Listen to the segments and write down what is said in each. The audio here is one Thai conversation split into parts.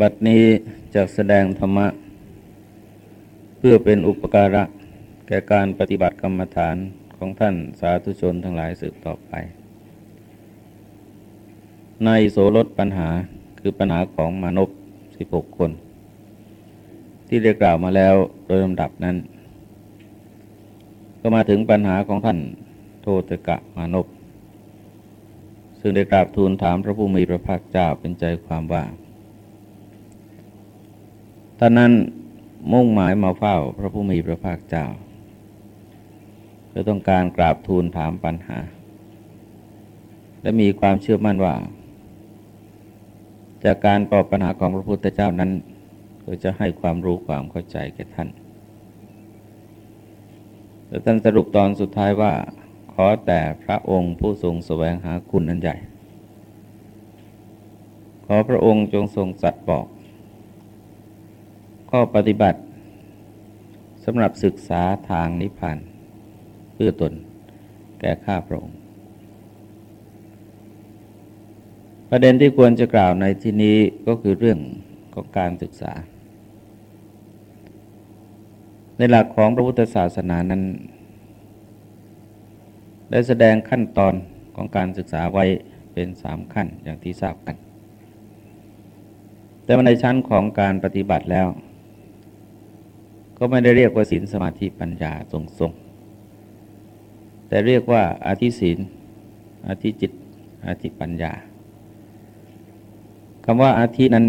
บัดนี้จะแสดงธรรมะ เพื่อเป็นอุปการะ แก่การปฏิบัติกรรมฐานของท่านสาธุชนทั้งหลายสืบต่อไป ในโสรถปัญหาคือปัญหาของมนุษย์ 16 คน ที่ได้กล่าวมาแล้วโดยลำดับนั้น ก็มาถึงปัญหาของท่านโทตกะมานพซึ่งได้กราบทูลถามพระผู้มีพระภาคเจ้าเป็นใจความว่า ท่านนั้นมุ่งหมายมาเฝ้าพระผู้มีพระภาคเจ้าเพื่อต้องการกราบทูลถามปัญหา และมีความเชื่อมั่นว่า จากการตอบปัญหาของพระพุทธเจ้านั้น ก็จะให้ความรู้ความเข้าใจแก่ท่านแล้วท่านสรุปตอนสุดท้ายว่า ขอแต่พระองค์ผู้ทรงแสวงหาคุณอันใหญ่ ขอพระองค์จงทรงสัตว์บอก ข้อปฏิบัติสำหรับศึกษาทางนิพพานเพื่อตนแก่ข้าพระองค์ ประเด็นที่ควรจะกล่าวในที่นี้ก็คือเรื่องของการศึกษา ในหลักของพระพุทธศาสนานั้น ได้แสดงขั้นตอนของการศึกษาไว้เป็นสามขั้นอย่างที่ทราบกัน แต่ในชั้นของการปฏิบัติแล้ว ก็ไม่ได้เรียกว่าศีลสมาธิปัญญาทรงๆ แต่เรียกว่าอาธิศีลอาธิจิต อาธิปัญญาคำว่าอาธินั้น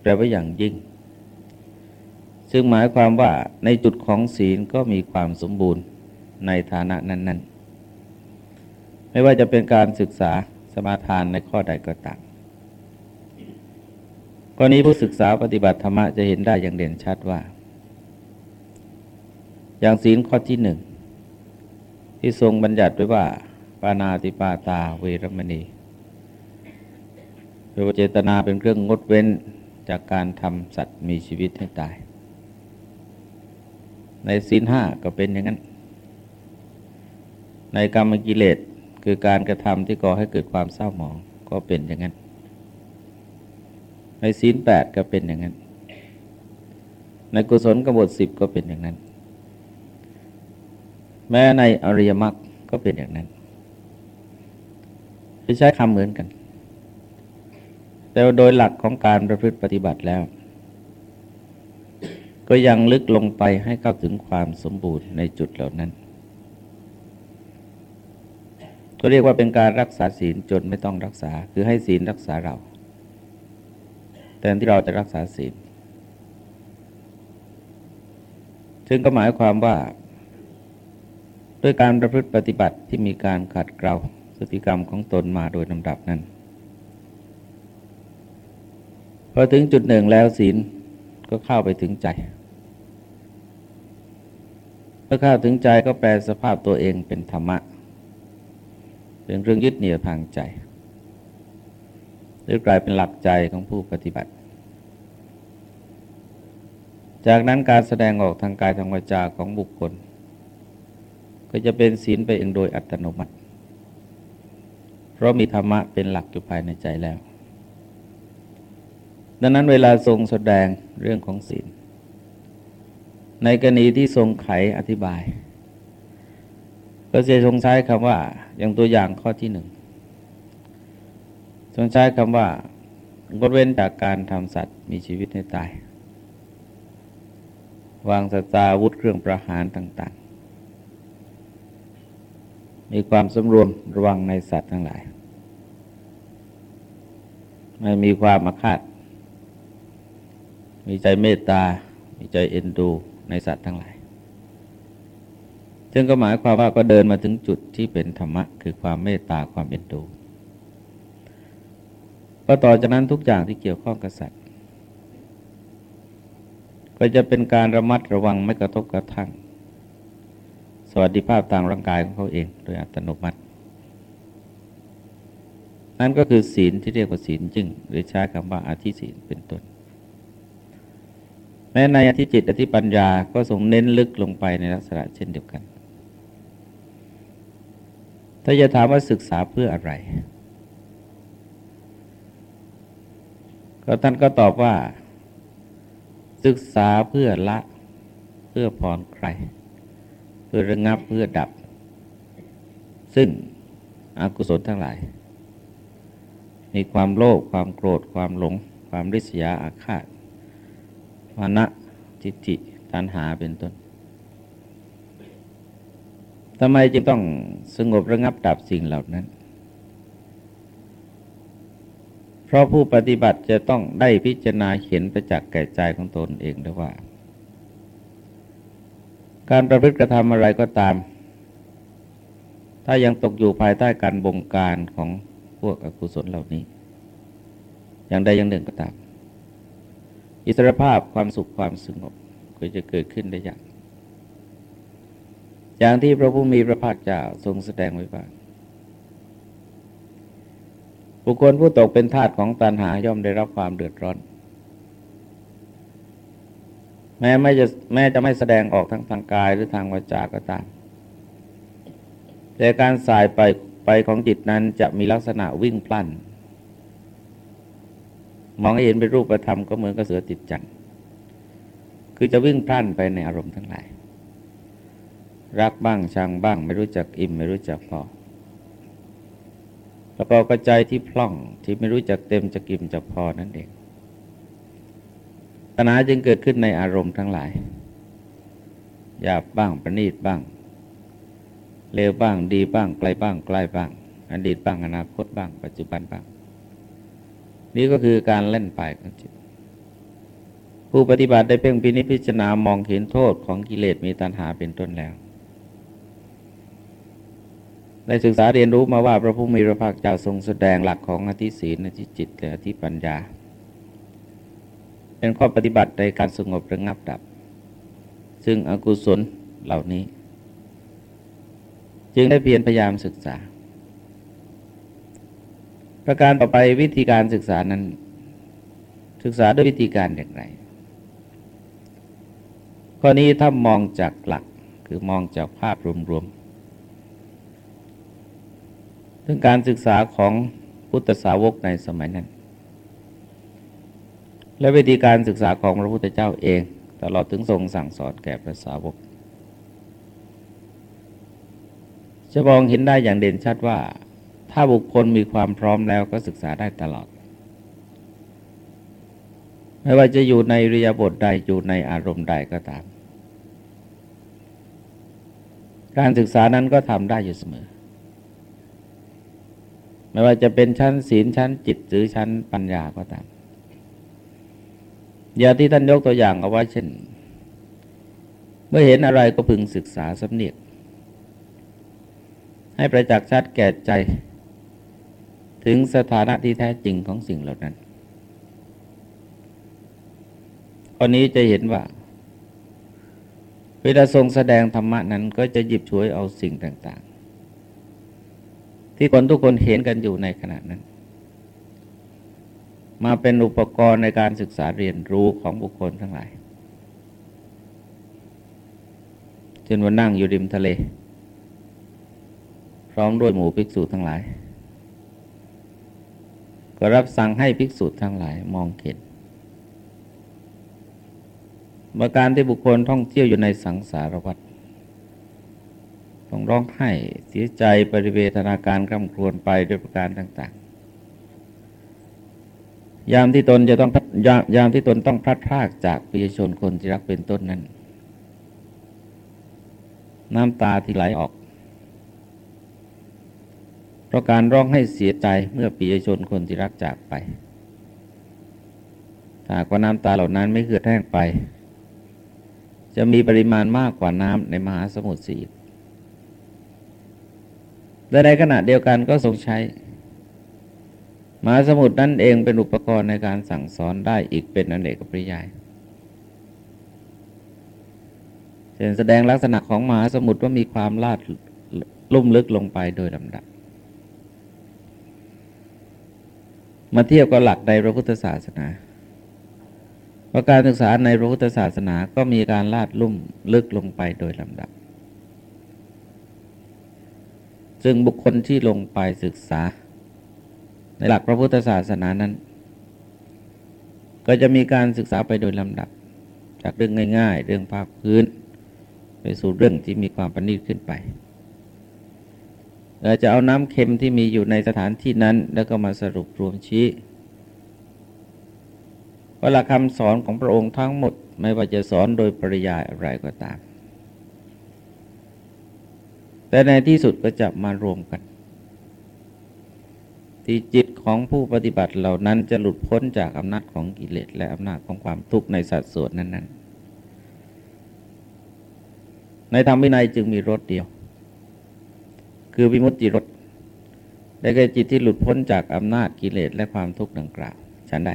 แปลว่าอย่างยิ่ง ซึ่งหมายความว่าในจุดของศีลก็มีความสมบูรณ์ในฐานะนั้น ๆ ไม่ว่าจะเป็นการศึกษาสมาทานในข้อใดก็ตามกรณีผู้ศึกษาปฏิบัติธรรมจะเห็นได้อย่างเด่นชัดว่า อย่างศีลข้อที่หนึ่งที่ทรงบัญญัติไว้ว่า ปานาติปาตาเวรมณีโดยเจตนาเป็นเครื่องงดเว้นจากการทำสัตว์มีชีวิตให้ตาย ในศีลห้าก็เป็นอย่างนั้น ในกรรมกิเลสคือการกระทำที่ก่อให้เกิดความเศร้าหมองก็เป็นอย่างนั้น ในศีลแปดก็เป็นอย่างนั้น ในกุศลกบฏสิบก็เป็นอย่างนั้น แม้ในอริยมรรคก็เป็นอย่างนั้นใช้คำเหมือนกัน แต่โดยหลักของการประพฤติปฏิบัติแล้ว ก็ยังลึกลงไปให้เข้าถึงความสมบูรณ์ในจุดเหล่านั้น ก็เรียกว่าเป็นการรักษาศีลจนไม่ต้องรักษา คือให้ศีลรักษาเรา แต่ที่เราจะรักษาศีล ซึ่งก็หมายความว่า ด้วยการประพฤติปฏิบัติที่มีการขัดเกลาสติกรรมของตนมาโดยลำดับนั้นพอถึงจุดหนึ่งแล้วศีลก็เข้าไปถึงใจเมื่อเข้าถึงใจก็แปลสภาพตัวเองเป็นธรรมะ เป็นเรื่องยึดเหนี่ยวทางใจ หรือกลายเป็นหลักใจของผู้ปฏิบัติ จากนั้นการแสดงออกทางกายทางวาจาของบุคคล ก็จะเป็นศีลไปเองโดยอัตโนมัติ เพราะมีธรรมะเป็นหลักอยู่ภายในใจแล้ว ดังนั้นเวลาทรงแสดงเรื่องของศีล ในกรณีที่ทรงไขอธิบาย ก็จะทรงใช้คำว่าอย่างตัวอย่างข้อที่หนึ่งทรงใช้คำว่างดเว้นจากการทำสัตว์มีชีวิตให้ตาย วางสัตาวุธเครื่องประหารต่าง มีความสำรวมระวังในสัตว์ทั้งหลาย ไม่มีความอาฆาตมีใจเมตตา มีใจเอ็นดูในสัตว์ทั้งหลาย ซึ่งก็หมายความว่าก็เดินมาถึงจุดที่เป็นธรรมะ คือความเมตตาความเอ็นดูก็ต่อจากนั้นทุกอย่างที่เกี่ยวข้องกับสัตว์ ก็จะเป็นการระมัดระวังไม่กระทบกระทั่ง วัสดิภาพทางร่างกายของเขาเอง โดยอัตโนมัติ นั่นก็คือศีลที่เรียกว่าศีลจึง หรือใช้คำว่าอาธิศีลเป็นต้นแม้ในอธิจิตอธิปัญญาก็ทรงเน้นลึกลงไปในลักษณะเช่นเดียวกัน ถ้าจะถามว่าศึกษาเพื่ออะไร ก็ท่านก็ตอบว่า ศึกษาเพื่อละเพื่อผ่อนคลาย เพื่อระงับเพื่อดับ ซึ่งอกุศลทั้งหลาย มีความโลภความโกรธความหลง ความริษยาอาฆาตมานะทิฏฐิตัณหาเป็นต้นทำไมจึงต้องสงบระงับดับสิ่งเหล่านั้น เพราะผู้ปฏิบัติจะต้องได้พิจารณาเห็นประจักษ์แก่ใจของตนเองด้วยว่า การประพฤติกระทำอะไรก็ตาม ถ้ายังตกอยู่ภายใต้การบงการของพวกอกุศลเหล่านี้ อย่างใดอย่างหนึ่งก็ตาม อิสรภาพความสุขความสงบก็จะเกิดขึ้นได้ยากอย่างที่พระผู้มีพระภาคเจ้าทรงแสดงไว้ว่าบุคคลผู้ตกเป็นทาสของตัณหาย่อมได้รับความเดือดร้อน แม้ไม่จะแม้จะไม่แสดงออกทั้งทางกายหรือทางวาจาก็ตาม แต่การสายไปไปของจิตนั้นจะมีลักษณะวิ่งพลันมองเห็นเป็นรูปธรรมก็เหมือนกับเสือติดจันคือจะวิ่งพลันไปในอารมณ์ทั้งหลาย รักบ้างชังบ้าง ไม่รู้จักอิ่ม ไม่รู้จักพอแล้วก็กระใจที่พล่องที่ไม่รู้จักเต็มจะกิมจะพอนั่นเอง ปัญหาจึงเกิดขึ้นในอารมณ์ทั้งหลายหยาบบ้างประณีตบ้างเลวบ้างดีบ้างไกลบ้างใกล้บ้าง อดีตบ้างอนาคตบ้าง ปัจจุบันบ้าง นี่ก็คือการเล่นไปของจิต ผู้ปฏิบัติได้เพ่งพินิจพิจารณามองเห็นโทษของกิเลสมีตัณหาเป็นต้นแล้วได้ศึกษาเรียนรู้มาว่าพระผู้มีพระภาคเจ้าทรงแสดงหลักของอธิศีลอธิจิตและอธิปัญญา เป็นข้อปฏิบัติในการสงบระงับดับ ซึ่งอกุศลเหล่านี้ จึงได้เพียรพยายามศึกษา ประการต่อไปวิธีการศึกษานั้น ศึกษาด้วยวิธีการอย่างไรข้อนี้ถ้ามองจากหลักคือมองจากภาพรวมซึ่งการศึกษาของพุทธสาวกในสมัยนั้น และวิธีการศึกษาของพระพุทธเจ้าเอง ตลอดถึงทรงสั่งสอนแก่พระสาวก จะมองเห็นได้อย่างเด่นชัดว่า ถ้าบุคคลมีความพร้อมแล้วก็ศึกษาได้ตลอด ไม่ว่าจะอยู่ในริยาบทใดอยู่ในอารมณ์ใดก็ตาม การศึกษานั้นก็ทำได้อยู่เสมอ ไม่ว่าจะเป็นชั้นศีลชั้นจิตหรือชั้นปัญญาก็ตาม อย่างที่ท่านยกตัวอย่างเอาไว้เช่น เมื่อเห็นอะไรก็พึงศึกษาสำเนียกให้ประจักษ์ชัดแก่ใจ ถึงสถานะที่แท้จริงของสิ่งเหล่านั้นข้อนี้จะเห็นว่า เวลาทรงแสดงธรรมะนั้นก็จะหยิบฉวยเอาสิ่งต่าง ๆ ที่คนทุกคนเห็นกันอยู่ในขณะนั้น มาเป็นอุปกรณ์ในการศึกษาเรียนรู้ของบุคคลทั้งหลายเช่นว่านั่งอยู่ริมทะเล พร้อมด้วยหมู่ภิกษุทั้งหลาย ก็รับสั่งให้ภิกษุทั้งหลายมองเห็นเมื่อการที่บุคคลท่องเที่ยวอยู่ในสังสารวัฏต้องร้องไห้เสียใจปริเวทนาการกำครวนไปด้วยประการต่างๆ ยามที่ตนจะต้องยายามที่ตนต้องพลัดพรากจากปิยชนคนที่รักเป็นต้นนั้น น้ำตาที่ไหลออก เพราะการร้องให้เสียใจเมื่อปิยชนคนที่รักจากไปถ้าว่าน้ำตาเหล่านั้นไม่เกิดแห้งไป จะมีปริมาณมากกว่าน้ำในมหาสมุทรสีและในขณะเดียวกันก็ทรงใช้ มหาสมุทรนั่นเองเป็นอุปกรณ์ในการสั่งสอนได้อีกเป็นอนเนกปริยายเช่นแสดงลักษณะของมหาสมุทรว่ามีความลาดลุ่มลึกลงไปโดยลำดับ มาเทียบกับหลักในพระพุทธศาสนาว่าการศึกษาในพระพุทธศาสนาก็มีการลาดลุ่มลึกลงไปโดยลำดับ ซึ่งบุคคลที่ลงไปศึกษา ในหลักพระพุทธศาสนานั้น ก็จะมีการศึกษาไปโดยลำดับ จากเรื่องง่าย ๆ เรื่องภาคพื้น ไปสู่เรื่องที่มีความประณีตขึ้นไปเราจะเอาน้ำเค็มที่มีอยู่ในสถานที่นั้น แล้วก็มาสรุปรวมชี้ว่าหลักคำสอนของพระองค์ทั้งหมด ไม่ว่าจะสอนโดยปริยายอะไรก็ตาม แต่ในที่สุดก็จะมารวมกัน ที่จิตของผู้ปฏิบัติเหล่านั้นจะหลุดพ้นจากอำนาจของกิเลสและอำนาจของความทุกข์ในสัดส่วนนั้นๆ ในธรรมวินัยจึงมีรถเดียว คือวิมุตติรถได้แก่จิตที่หลุดพ้นจากอำนาจกิเลสและความทุกข์ดังกล่าวฉันได้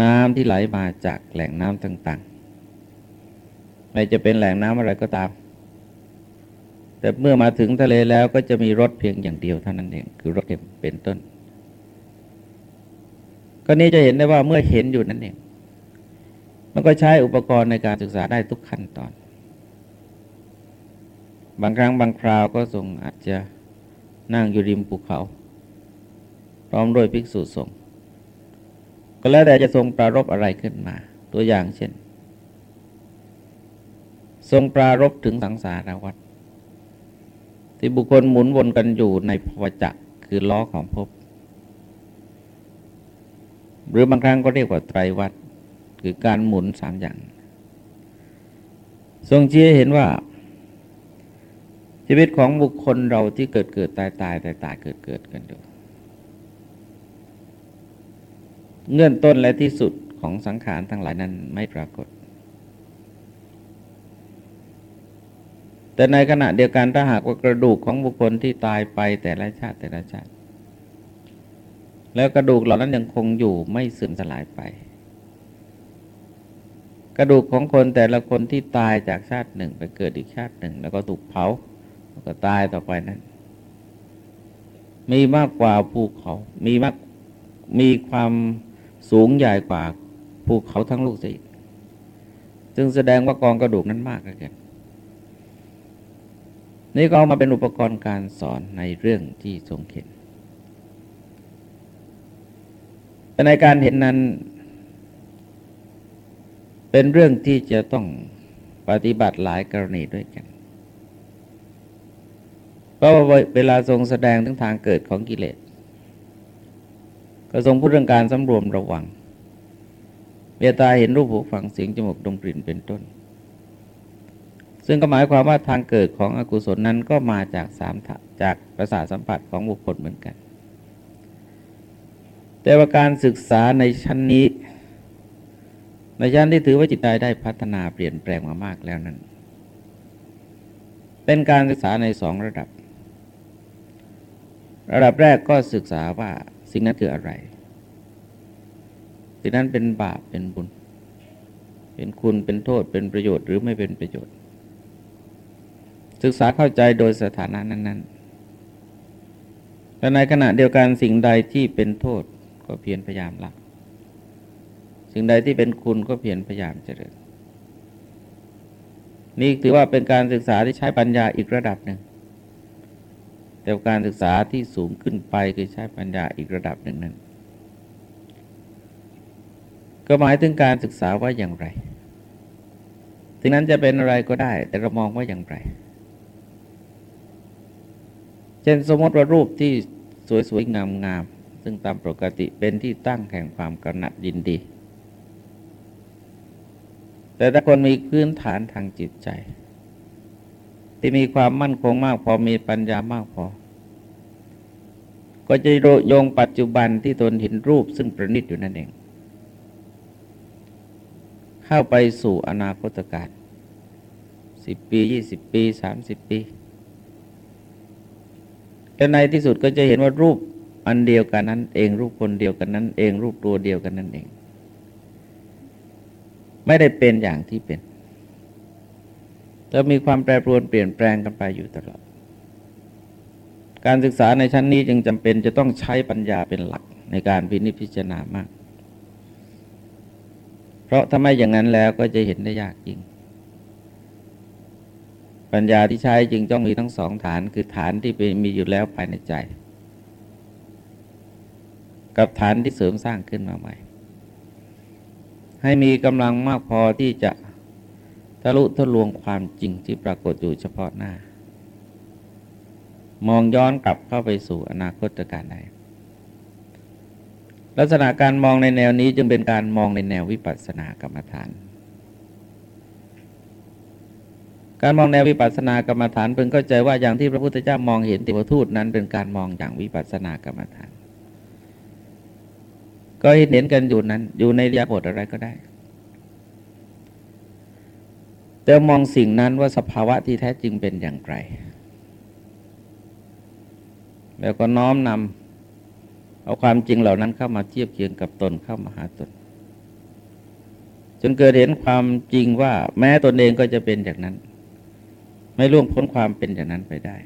น้ำที่ไหลมาจากแหล่งน้ำต่างๆไม่จะเป็นแหล่งน้ำอะไรก็ตาม แต่เมื่อมาถึงทะเลแล้วก็จะมีรถเพียงอย่างเดียวเท่านั้นเองคือรถเข็มเป็นต้น ก็นี้จะเห็นได้ว่าเมื่อเห็นอยู่นั่นเองมันก็ใช้อุปกรณ์ในการศึกษาได้ทุกขั้นตอน บางครั้งบางคราวก็ทรงอาจจะนั่งอยู่ริมภูเขา พร้อมด้วยภิกษุสงฆ์ก็แล้วแต่จะทรงปรารบอะไรขึ้นมา ตัวอย่างเช่น ทรงปรารบถึงสังสารวัฏ ที่บุคคลหมุนวนกันอยู่ในภวจักคือล้อของภพหรือบางครั้งก็เรียกว่าไตรวัฏคือการหมุนสามอย่าง ทรงชี้เห็นว่า ชีวิตของบุคคลเราที่เกิดเกิดตายตายตายตายเกิดเกิดกันอยู่เงื่อนต้นและที่สุดของสังขารทั้งหลายนั้นไม่ปรากฏ แต่ในขณะเดียวกันถ้าหากว่ากระดูกของบุคคลที่ตายไปแต่ละชาติแต่ละชาติ แล้วกระดูกเหล่านั้นยังคงอยู่ไม่เสื่อมสลายไป กระดูกของคนแต่ละคนที่ตายจากชาติหนึ่งไปเกิดอีกชาติหนึ่ง แล้วก็ถูกเผาแล้วก็ตายต่อไปนั้น มีมากกว่าภูเขา มีมากมีความสูงใหญ่กว่าภูเขาทั้งลูกสิจึงแสดงว่ากองกระดูกนั้นมากเกิน นี่ก็เอามาเป็นอุปกรณ์การสอนในเรื่องที่ทรงเห็นแต่ในการเห็นนั้น เป็นเรื่องที่จะต้องปฏิบัติหลายกรณีด้วยกันเพราะว่าเวลาทรงแสดงถึงทางเกิดของกิเลสก็ทรงพูดเรื่องการสำรวมระวังเมตตาเห็นรูปหูฟังเสียงจมูกดมกลิ่นเป็นต้น ซึ่งก็หมายความว่าทางเกิดของอกุศลนั้นก็มาจากสามจากประสาทสัมผัสของบุคคลเหมือนกัน แต่ว่าการศึกษาในชั้นนี้ ในชั้นที่ถือว่าจิตใจได้พัฒนาเปลี่ยนแปลงมามากแล้วนั้น เป็นการศึกษาในสองระดับ ระดับแรกก็ศึกษาว่าสิ่งนั้นคืออะไร สิ่งนั้นเป็นบาปเป็นบุญ เป็นคุณเป็นโทษเป็นประโยชน์หรือไม่เป็นประโยชน์ ศึกษาเข้าใจโดยสถานะนั้นๆแต่ในขณะเดียวกันสิ่งใดที่เป็นโทษก็เพียรพยายามละสิ่งใดที่เป็นคุณก็เพียรพยายามเจริญนี่ถือว่าเป็นการศึกษาที่ใช้ปัญญาอีกระดับหนึ่ง แต่การศึกษาที่สูงขึ้นไปคือใช้ปัญญาอีกระดับหนึ่งนั้น ก็หมายถึงการศึกษาว่าอย่างไรถึงนั้นจะเป็นอะไรก็ได้ แต่เรามองว่าอย่างไร เช่นสมมติว่ารูปที่สวยๆงามๆซึ่งตามปกติเป็นที่ตั้งแห่งความกำหนัดยินดี แต่ถ้าคนมีพื้นฐานทางจิตใจ ที่มีความมั่นคงมากพอมีปัญญามากพอ ก็จะโยงปัจจุบันที่ตนเห็นรูปซึ่งประณีตอยู่นั่นเอง เข้าไปสู่อนาคตการสิบปียี่สิบปีสามสิบปี แต่ในที่สุดก็จะเห็นว่ารูปอันเดียวกันนั้น เองรูปคนเดียวกันนั้น เองรูปตัวเดียวกันนั่นเอง ไม่ได้เป็นอย่างที่เป็นแล้วมีความแปรปรวนเปลี่ยนแปลงกันไปอยู่ตลอด การศึกษาในชั้นนี้จึงจำเป็นจะต้องใช้ปัญญาเป็นหลักในการพินิจพิจารณามาก เพราะถ้าไม่อย่างนั้นแล้วก็จะเห็นได้ยากจริง ปัญญาที่ใช้จึงต้องมีทั้งสองฐานคือฐานที่เป็นมีอยู่แล้วภายในใจ กับฐานที่เสริมสร้างขึ้นมาใหม่ ให้มีกำลังมากพอที่จะทะลุทะลวงความจริงที่ปรากฏอยู่เฉพาะหน้า มองย้อนกลับเข้าไปสู่อนาคตการใดลักษณะการมองในแนวนี้จึงเป็นการมองในแนววิปัสสนากรรมฐาน การมองแนววิปัสสนากรรมฐานเพิ่งเข้าใจว่าอย่างที่พระพุทธเจ้ามองเห็นติวทูตนั้นเป็นการมองอย่างวิปัสสนากรรมฐาน ก็เห็นกันอยู่นั้น อยู่ในยาบทอะไรก็ได้ แต่มองสิ่งนั้นว่าสภาวะที่แท้จริงเป็นอย่างไร แล้วก็น้อมนำเอาความจริงเหล่านั้นเข้ามาเทียบเคียงกับตนเข้ามาหาตนจนเกิดเห็นความจริงว่าแม้ตนเองก็จะเป็นอย่างนั้น ไม่ล่วงพ้นความเป็นอย่างนั้นไปได้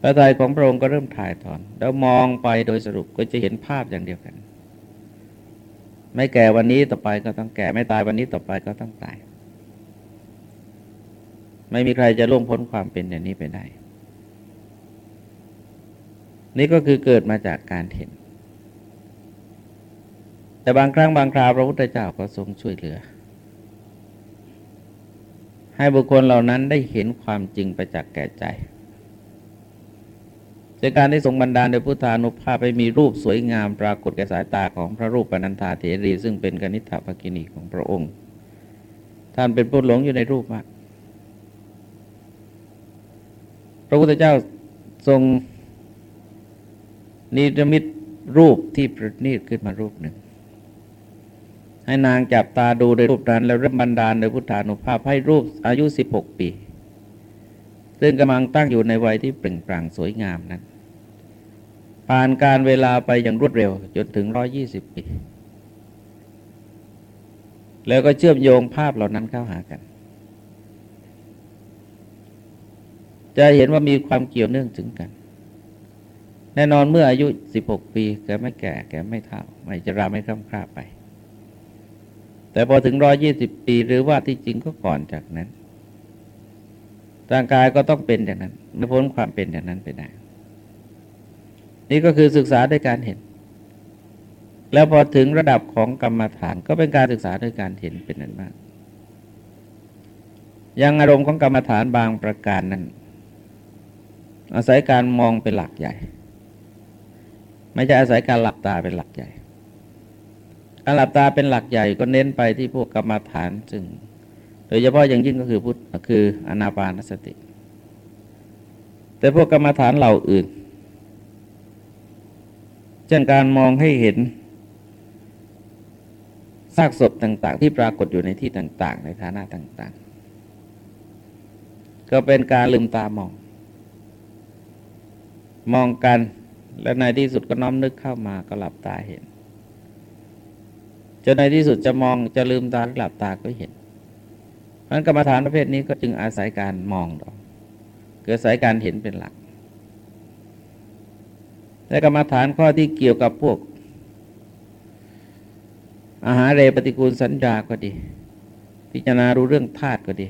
พระทัยของพระองค์ก็เริ่มถ่ายถอน แล้วมองไปโดยสรุปก็จะเห็นภาพอย่างเดียวกัน ไม่แก่วันนี้ต่อไปก็ต้องแก่ ไม่ตายวันนี้ต่อไปก็ต้องตาย ไม่มีใครจะล่วงพ้นความเป็นอย่างนี้ไปได้ นี่ก็คือเกิดมาจากการเห็น แต่บางครั้งบางคราวพระพุทธเจ้าก็ทรงช่วยเหลือ ให้บุคคลเหล่านั้นได้เห็นความจริงประจักษ์แก่ใจจากการได้ทรงบันดาลโดยพุทธานุภาพไปมีรูปสวยงามปรากฏแก่สายตาของพระรูปปนันธาเถรี ซึ่งเป็นกนิษฐภกินีของพระองค์ ท่านเป็นผู้หลงอยู่ในรูปมากพระพุทธเจ้าทรงนิมิตรูปที่ประณีตขึ้นมารูปหนึ่ง ให้นางจับตาดูในรูปนั้นแล้วเริ่มบันดาลโดยพุทธานุภาพให้รูปอายุ 16 ปี ซึ่งกำลังตั้งอยู่ในวัยที่เปล่งปลั่งสวยงามนั้น ผ่านการเวลาไปอย่างรวดเร็วจนถึง 120 ปี แล้วก็เชื่อมโยงภาพเหล่านั้นเข้าหากัน จะเห็นว่ามีความเกี่ยวเนื่องถึงกัน แน่นอนเมื่ออายุ 16 ปีแกไม่แก่ แกไม่เฒ่า ไม่จะราไม่คล่ำคลาไป แต่พอถึงร้อยี่สิบปีหรือว่าที่จริงก็ก่อนจากนั้น ร่างกายก็ต้องเป็นอย่างนั้น ไม่พ้นความเป็นอย่างนั้นไปได้ นี่ก็คือศึกษาด้วยการเห็น แล้วพอถึงระดับของกรรมฐานก็เป็นการศึกษาด้วยการเห็นเป็นนั้นมากยังอารมณ์ของกรรมฐานบางประการนั้น อาศัยการมองเป็นหลักใหญ่ ไม่ใช่อาศัยการหลับตาเป็นหลักใหญ่ การหลับตาเป็นหลักใหญ่ก็เน้นไปที่พวกกรรมฐานซึ่ง โดยเฉพาะอย่างยิ่งก็คือพุทธคืออนาปานสติ แต่พวกกรรมฐานเหล่าอื่น เช่นการมองให้เห็นซากศพต่าง ๆ ที่ปรากฏอยู่ในที่ต่าง ๆ ในฐานะต่าง ๆ ก็เป็นการลืมตามอง มองกันและในที่สุดก็น้อมนึกเข้ามาก็หลับตาเห็น จนในที่สุดจะมองจะลืมตาหลับตาก็เห็นเพราะกรรมฐานประเภทนี้ก็จึงอาศัยการมองดอกเกิดอาศัยการเห็นเป็นหลักแต่กรรมฐานข้อที่เกี่ยวกับพวก อาหารเรปฏิกูลสัญญาก็ดี พิจารณารู้เรื่องธาตุก็ดี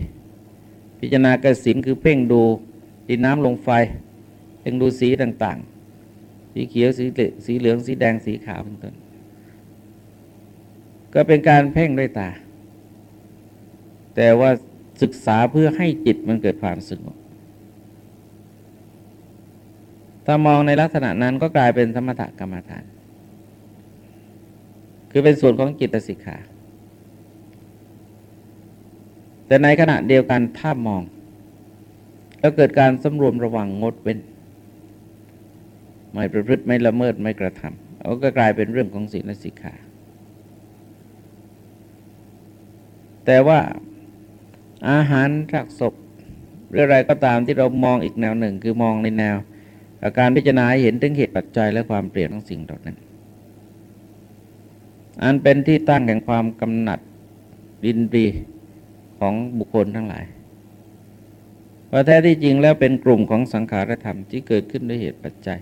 พิจารณากระสินคือเพ่งดูดินน้ำลงไฟเพ่งดูสีต่างๆ สีเขียวสีสีเหลืองสีแดงสีขาวเป็นต้น ก็เป็นการเพ่งด้วยตา แต่ว่าศึกษาเพื่อให้จิตมันเกิดความสงบถ้ามองในลักษณะนั้นก็กลายเป็นสมถกรรมฐาน คือเป็นส่วนของจิตสิกขา แต่ในขณะเดียวกันถ้ามอง แล้วเกิดการสำรวมระวังงดเว้น ไม่ประพฤติไม่ละเมิดไม่กระทำก็กลายเป็นเรื่องของศีลสิกขา แต่ว่าอาหารรักศพหรืออะไรก็ตามที่เรามองอีกแนวหนึ่ง คือมองในแนวการพิจารณาเห็นถึงเหตุปัจจัยและความเปลี่ยนของสิ่งเหล่านั้น อันเป็นที่ตั้งแห่งความกำหนัดดินดีของบุคคลทั้งหลายว่าแท้ที่จริงแล้วเป็นกลุ่มของสังขารธรรมที่เกิดขึ้นด้วยเหตุปัจจัย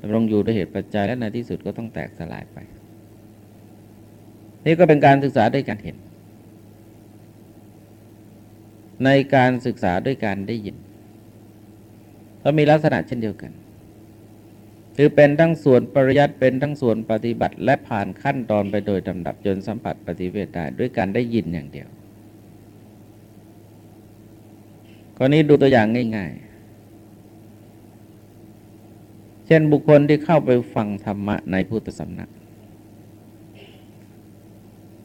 ดำรงอยู่ด้วยเหตุปัจจัยและในที่สุดก็ต้องแตกสลายไป นี่ก็เป็นการศึกษาด้วยการเห็น ในการศึกษาด้วยการได้ยินก็มีลักษณะเช่นเดียวกัน คือเป็นทั้งส่วนปริยัติเป็นทั้งส่วนปฏิบัติ และผ่านขั้นตอนไปโดยลำดับจนสัมผัสปฏิเวทได้ด้วยการได้ยินอย่างเดียวกรณีดูตัวอย่างง่ายๆ เช่นบุคคลที่เข้าไปฟังธรรมะในพุทธสำนัก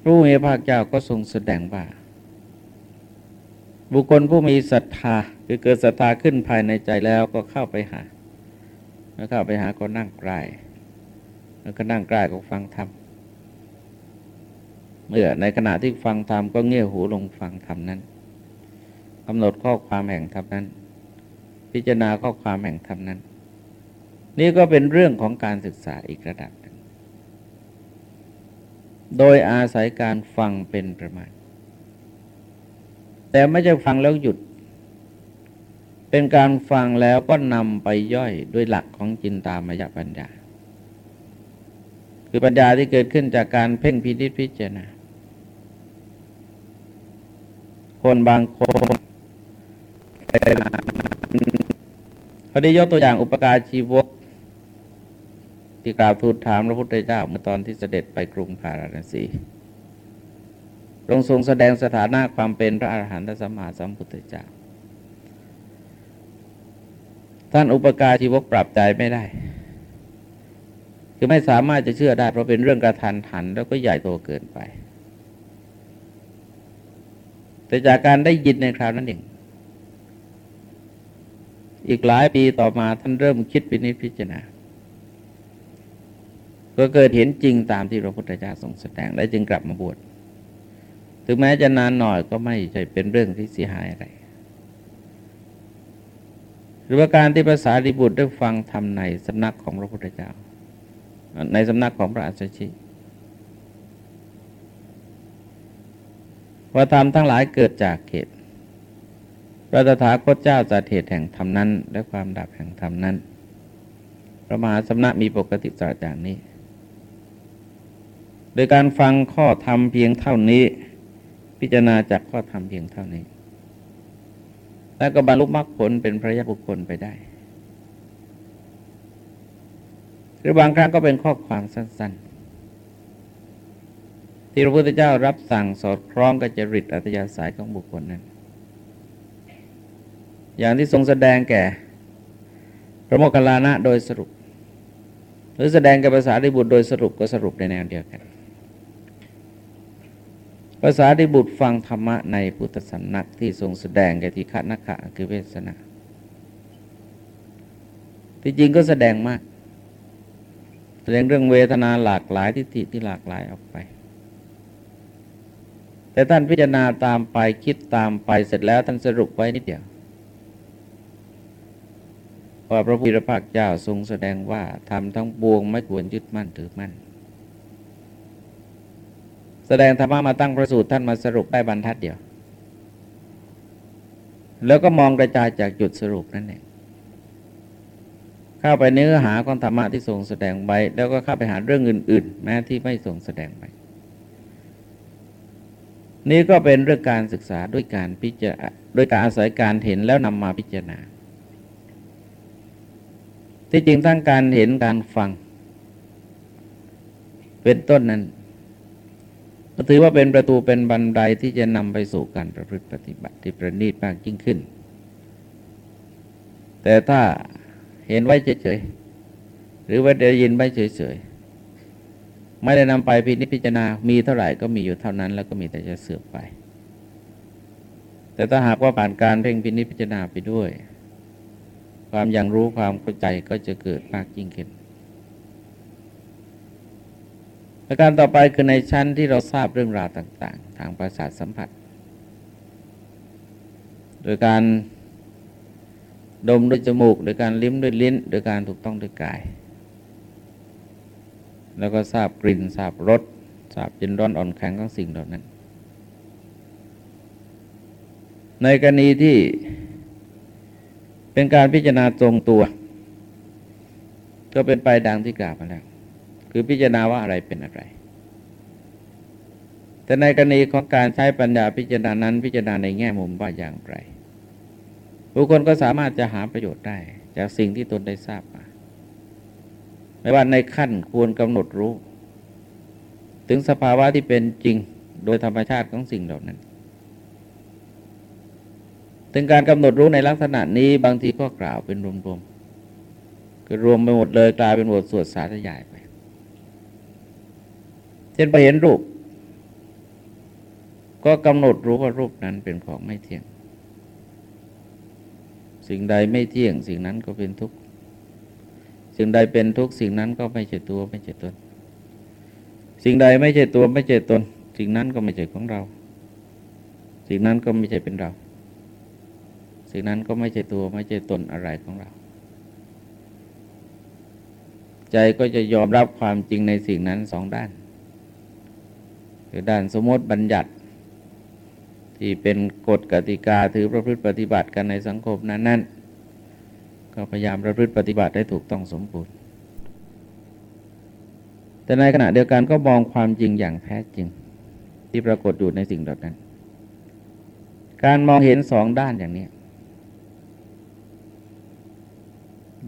พระมีพระเจ้าก็ทรงแสดงว่า บุคคลผู้มีศรัทธาคือเกิดศรัทธาขึ้นภายในใจแล้วก็เข้าไปหาแล้วเข้าไปหาก็นั่งใกล้แล้วก็นั่งใกล้ก็ฟังธรรมเมื่อในขณะที่ฟังธรรมก็เงี่ยหูลงฟังธรรมนั้นกำหนดข้อความแห่งธรรมนั้น พิจารณาข้อความแห่งธรรมนั้น นี่ก็เป็นเรื่องของการศึกษาอีกระดับหนึ่งโดยอาศัยการฟังเป็นประมาณ แต่ไม่ใช่ฟังแล้วหยุด เป็นการฟังแล้วก็นำไปย่อยด้วยหลักของจินตามายปัญญา คือปัญญาที่เกิดขึ้นจากการเพ่งพินิจพิจารณา คนบางคนเขาได้ยกตัวอย่างอุปการชีวกที่กล่าวทูลถามพระพุทธเจ้าเมื่อตอนที่เสด็จไปกรุงพาราณสี ทรงทรงแสดงสถานะความเป็นพระอาหารหันตสัมมาสัมพุทธเจ้า ท่านอุปการชีวกปรับใจไม่ได้ คือไม่สามารถจะเชื่อได้ เพราะเป็นเรื่องกระทันหัน แล้วก็ใหญ่โตเกินไป แต่จากการได้ยินในคราวนั้นเองอีกหลายปีต่อมาท่านเริ่มคิดพินิพิจารณา ก็เกิดเห็นจริงตามที่พระพุทธเจ้าทรงแสดงและจึงกลับมาบวช ถึงแม้จะนานหน่อยก็ไม่ใช่เป็นเรื่องที่เสียหายอะไร หรือว่าการที่ภาษาดิบุตรได้ฟังทำในสำนักของพระพุทธเจ้า ในสำนักของพระอัสสชิว่าธรรมทั้งหลายเกิดจากเหตุพระตถาคตเจ้าจัดเหตุแห่งธรรมนั้น และความดับแห่งธรรมนั้น พระมหาสมณะมีปกติจาจากนี้ โดยการฟังข้อธรรมเพียงเท่านี้ พิจารณาจากข้อธรรมเพียงเท่านี้ แล้วก็บรรลุมรรคผลเป็นพระยาบุคคลไปได้ หรือบางครั้งก็เป็นข้อความสั้น ๆ ที่พระพุทธเจ้ารับสั่งสอดคล้องกับจริตอัตยาสายของบุคคลนั้น อย่างที่ทรงแสดงแก่ พระโมคคัลลานะโดยสรุป หรือแสดงแก่ภาษาดิบุตรโดยสรุปก็สรุปในแนวเดียวกัน ภาษาดิบุตรฟังธรรมะในพุทธสำนักที่ทรงแสดงแก่ทิฆนักขะคือเวสนาที่จริงก็แสดงมาก แสดงเรื่องเวทนาหลากหลายทิฏฐิที่หลากหลายออกไป แต่ท่านพิจารณาตามไปคิดตามไปเสร็จแล้วท่านสรุปไว้นิดเดียวว่าพระพุทธภาคเจ้าทรงแสดงว่าทำทั้งปวงไม่ควรยึดมั่นถือมั่น แสดงธรรมะมาตั้งประสูตรท่านมาสรุปได้บรรทัดเดียว แล้วก็มองกระจายจากจุดสรุปนั่นเองเข้าไปเนื้อหาของธรรมะที่ทรงแสดงไว้ แล้วก็เข้าไปหาเรื่องอื่น ๆ แม้ที่ไม่ทรงแสดงไว้นี่ก็เป็นเรื่องการศึกษาด้วยการพิจารณาด้วยการอาศัยการเห็นแล้วนำมาพิจารณา ที่จริงทั้งการเห็นการฟัง เป็นต้นนั้น ก็ถือว่าเป็นประตูเป็นบันไดที่จะนำไปสู่การประพฤติปฏิบัติที่ประณีตมากยิ่งขึ้น แต่ถ้าเห็นไว้เฉยๆหรือว่าได้ยินไว้เฉยๆไม่ได้นำไปพินิจพิจารณา มีเท่าไหร่ก็มีอยู่เท่านั้น แล้วก็มีแต่จะเสื่อมไป แต่ถ้าหากว่าผ่านการเพ่งพินิจพิจารณาไปด้วย ความยังรู้ความเข้าใจก็จะเกิดมากยิ่งขึ้น ประการต่อไปคือในชั้นที่เราทราบเรื่องราวต่าง ๆ ทางประสาทสัมผัส โดยการดมด้วยจมูก โดยการลิ้มด้วยลิ้น โดยการถูกต้องด้วยกาย แล้วก็ทราบกลิ่นทราบรสทราบเย็นร้อนอ่อนแข็งของสิ่งเหล่านั้น ในกรณีที่เป็นการพิจารณาตรงตัว ก็เป็นไปดังที่กล่าวมาแล้ว คือพิจารณาว่าอะไรเป็นอะไร แต่ในกรณีของการใช้ปัญญาพิจารณานั้นพิจารณาในแง่มุมว่าอย่างไร บุคคลก็สามารถจะหาประโยชน์ได้ จากสิ่งที่ตนได้ทราบมา ไม่ว่าในขั้นควรกำหนดรู้ ถึงสภาวะที่เป็นจริงโดยธรรมชาติของสิ่งเหล่านั้นถึงการกำหนดรู้ในลักษณะนี้บางทีก็กล่าวเป็นรวมๆคือรวมไปหมดเลยกลายเป็นบทสวดสาธยายไป เช่นไปเห็นรูป ก็กำหนดรู้ว่ารูปนั้นเป็นของไม่เที่ยง สิ่งใดไม่เที่ยง สิ่งนั้นก็เป็นทุกข์ สิ่งใดเป็นทุกข์สิ่งนั้นก็ไม่ใช่ตัวไม่ใช่ตน สิ่งใดไม่ใช่ตัวไม่ใช่ตน สิ่งนั้นก็ไม่ใช่ของเรา สิ่งนั้นก็ไม่ใช่เป็นเรา สิ่งนั้นก็ไม่ใช่ตัวไม่ใช่ตนอะไรของเราใจก็จะยอมรับความจริงในสิ่งนั้นสองด้าน คือด้านสมมติบัญญัติ ที่เป็นกฎกติกาถือประพฤติปฏิบัติกันในสังคมนั้นๆ ก็พยายามประพฤติปฏิบัติให้ถูกต้องสมบูรณ์ แต่ในขณะเดียวกันก็มองความจริงอย่างแท้จริง ที่ปรากฏอยู่ในสิ่งเหล่านั้น การมองเห็นสองด้านอย่างนี้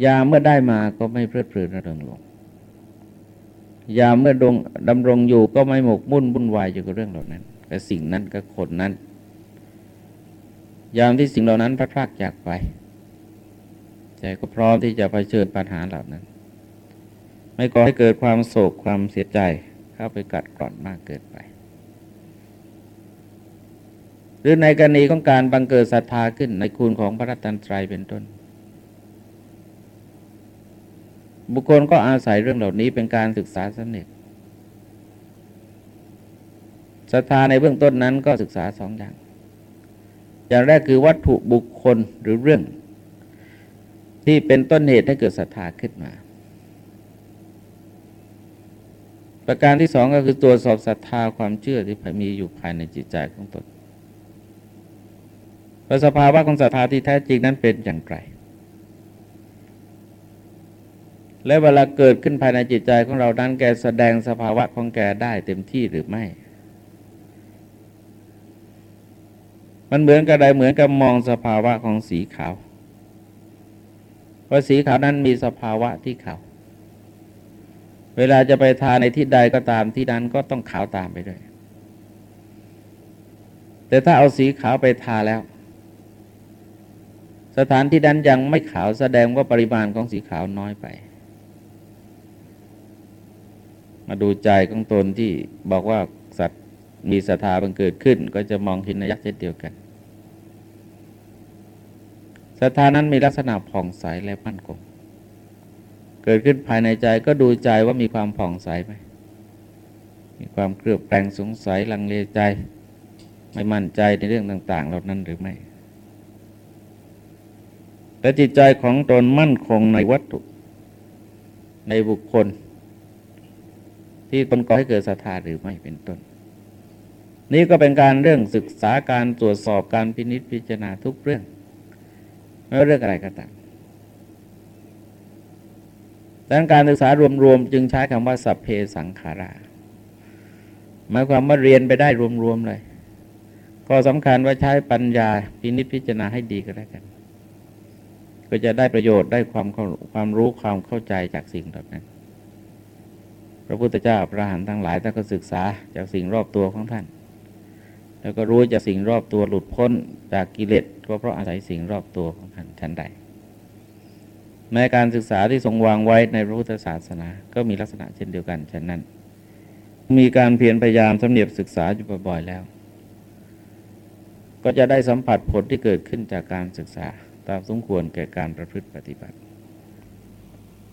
ยาเมื่อได้มาก็ไม่เพลิดเพลินระเริงลง ยามเมื่อดงดำรงอยู่ก็ไม่หมกมุ่นวุ่นวายอยู่กับเรื่องเหล่านั้นกับสิ่งนั้นกับคนนั้น ยามที่สิ่งเหล่านั้นพลาดพลาดจากไปใจก็พร้อมที่จะไปเชิญปัญหาเหล่านั้น ไม่ก่อให้เกิดความโศกความเสียใจเข้าไปกัดกร่อนมากเกินไป หรือในกรณีของการบังเกิดศรัทธาขึ้นในคุณของพระรัตนตรัยเป็นต้น บุคคลก็อาศัยเรื่องเหล่านี้เป็นการศึกษาสนิทศรัทธาในเบื้องต้นนั้นก็ศึกษาสองอย่าง อย่างแรกคือวัตถุบุคคลหรือเรื่อง ที่เป็นต้นเหตุให้เกิดศรัทธาขึ้นมา ประการที่สองก็คือตัวสอบศรัทธาความเชื่อที่มีอยู่ภายในจิตใจของตนว่าสภาวะของศรัทธาที่แท้จริงนั้นเป็นอย่างไร และเวลาเกิดขึ้นภายในจิตใจของเรานั้นแกแสดงสภาวะของแกได้เต็มที่หรือไม่ มันเหมือนกับใดเหมือนกับมองสภาวะของสีขาวว่าสีขาวนั้นมีสภาวะที่ขาว เวลาจะไปทาในที่ใดก็ตามที่นั้นก็ต้องขาวตามไปด้วย แต่ถ้าเอาสีขาวไปทาแล้ว สถานที่นั้นยังไม่ขาวแสดงว่าปริมาณของสีขาวน้อยไป มาดูใจของตนที่บอกว่าสัตว์มีศรัทธาบังเกิดขึ้น ก็จะมองเห็นในยักษ์เช่นเดียวกันศรัทธานั้นมีลักษณะผ่องใสและมั่นคงเกิดขึ้นภายในใจก็ดูใจว่ามีความผ่องใสไหมมีความเครือบแปลงสงสัยลังเลใจ ไม่มั่นใจในเรื่องต่าง ๆ เหล่านั้นหรือไม่ แต่จิตใจของตนมั่นคงในวัตถุ ในบุคคล ที่ตนก่อให้เกิดศรัทธาหรือไม่เป็นต้น นี่ก็เป็นการเรื่องศึกษาการตรวจสอบการพินิจพิจารณาทุกเรื่องไม่ว่าเรื่องอะไรก็ตามดังการศึกษารวมๆจึงใช้คำว่าสัพเพสังขาราหมายความว่าเรียนไปได้รวมๆเลย ก็สำคัญว่าใช้ปัญญาพินิจพิจารณาให้ดีก็แล้วกัน ก็จะได้ประโยชน์ได้ความความรู้ความเข้าใจจากสิ่งเหล่านั้น พระพุทธเจ้าพระหันทั้งหลายท่านก็ศึกษาจากสิ่งรอบตัวของท่าน แล้วก็รู้จากสิ่งรอบตัวหลุดพ้นจากกิเลสก็เพราะอาศัยสิ่งรอบตัวของท่านชั้นใดแม้การศึกษาที่ทรงวางไว้ในพระพุทธศาสนา ก็มีลักษณะเช่นเดียวกันฉะนั้น มีการเพียรพยายามสำเนียบศึกษาอยู่บ่อยๆแล้ว ก็จะได้สัมผัสผลที่เกิดขึ้นจากการศึกษาตามสมควรแก่การประพฤติปฏิบัติ